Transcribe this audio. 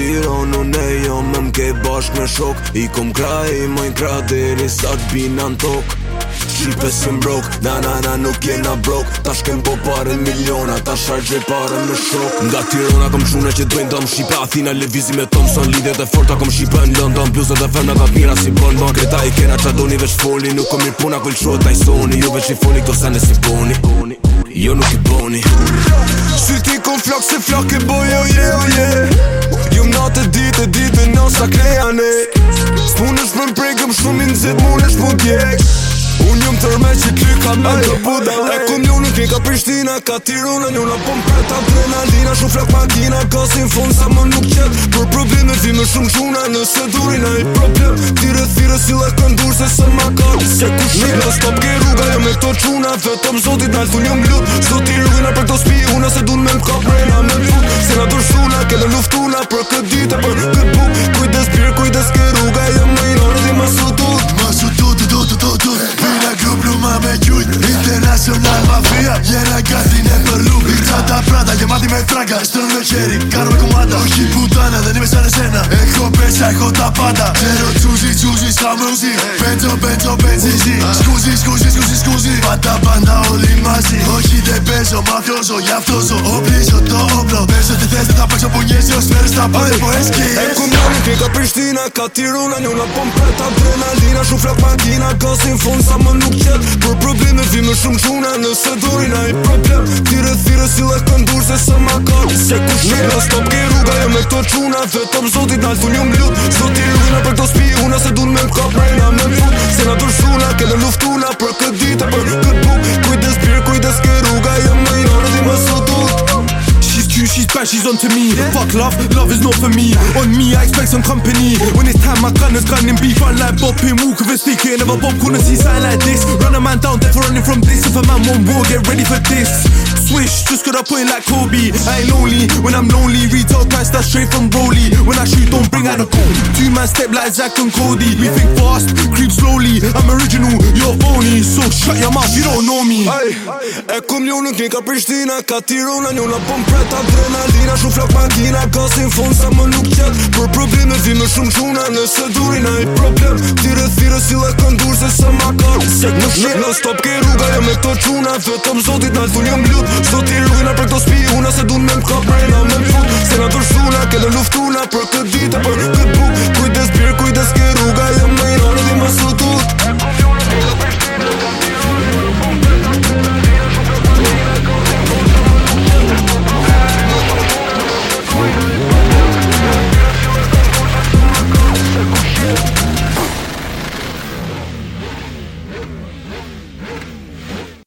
shiro në ne jo me mke bashk me shok I kom kraj i mojn kra sa t'bina në tok Shqipe si mbrok, na na na nuk jena brok Ta shkem po pare miliona, ta shargje pare me shok Nga Tirona kom shune që dojnë dom Shqipe Athina Levizi vizi me Thompson Lider dhe forta kom Shqipe në London Bluzet dhe fem në ka si bon Ma kreta i kena qa do një veç foli Nuk kom i puna kull qo t'aj soni Jo veç i foli këto sa në si boni Jo nuk i boni Si ti kom flok se flok e bojo je o je të ditë, ditë e sa kreja ne Spunës për prejkëm shumë i nëzit, mune shpo djek Unë jëmë tërme që ty ka me në buda E ku një në kënë ka Prishtina, ka tiru në njëna Po më përta adrenalina, shumë flak magina Kasin fond sa më nuk qëtë Për problem në vime shumë quna, Nëse durin a i problem Tire, tire, si lehë këndur se se ma ka Se ku shumë në stop ke rruga Jo me këto quna, vetëm zotit në alë Thu një zotit rrugin për të spiju τράγκα Για να κάθι είναι το Ήρθα τα πράτα γεμάτη με τράγκα Στρώνω χέρι, κάνουμε κομμάτα Όχι πουτάνα, δεν είμαι σαν εσένα Έχω πέσα, έχω τα πάντα Ξέρω τσούζι, τσούζι, στα σκαμούζι Πέτσο πέτζο, πέτζιζι Σκούζι, σκούζι, σκούζι, σκούζι Πάντα πάντα όλοι μαζί Όχι δεν παίζω, μαφιόζω γι' αυτό ζω Όπλιζω το όπλο Παίζω τι θες, δεν θα παίξω που νιέζει Ως φέρες τα πάντα, έχω έσκι Πριστίνα, Ka shumë flak ma tina ka si sa më nuk qëtë Për probleme vi me shumë quna nëse duri i problem Tire thire si le kënë dur se se ma ka Se ku shumë Nga stop ke rruga jo me këto quna, Vetëm zotit nalë thunjum blut Zotit rruina për këto spi Una se dun me më kap me pra na me më Se na tërshuna ke dhe luftuna Për këtë dita për këtë bu she's on to me. Yeah. Fuck love, love is not for me. On me, I expect some company. When it's time, my gun is gunning beef. Run like Bob walk with a stick. Ain't never Bob, corner. see sign like this. Run a man down, death running from this. If a man won't war, get ready for this. swish Just got a point like Kobe I ain't lonely when I'm lonely Retail price that's straight from Broly When I shoot don't bring out a cold Two my step like Zack and Cody We think fast, creep slowly I'm original, you're phony So shut your mouth, you don't know me E kum ljo nuk një ka Prishtina Ka Tirona njona pëm pret adrenalina Shumë flok mangina Gasin fond sa më nuk qëtë Për probleme vi me shumë quna Nëse durin a i problem Tire thire si le këndur se se ma kar Se në shumë në stop ke rruga Jo me Vetëm zotit në altu një Zoti lujna për këto spi Una se du në même même C'est Me Se na dërshuna